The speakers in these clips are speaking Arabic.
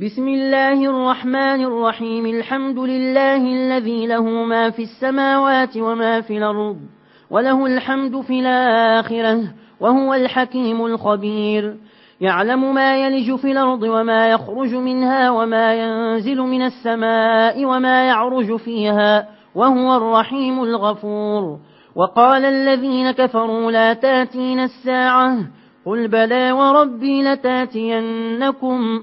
بسم الله الرحمن الرحيم. الحمد لله الذي له ما في السماوات وما في الأرض وله الحمد في الآخرة وهو الحكيم الخبير. يعلم ما يلج في الأرض وما يخرج منها وما ينزل من السماء وما يعرج فيها وهو الرحيم الغفور. وقال الذين كفروا لا تاتين الساعة قل بلى وربي لتأتينكم.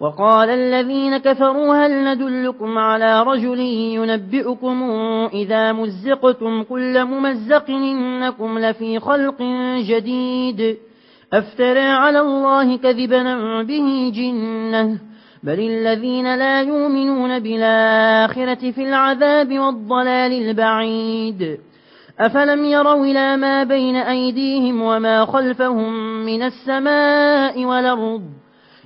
وقال الذين كفروا هل ندلكم على رجل ينبئكم إذا مزقتم كل ممزق إنكم لفي خلق جديد أفترى على الله كذبا به جنة بل الذين لا يؤمنون بالآخرة في العذاب والضلال البعيد أفلم يروا إلى ما بين أيديهم وما خلفهم من السماء والأرض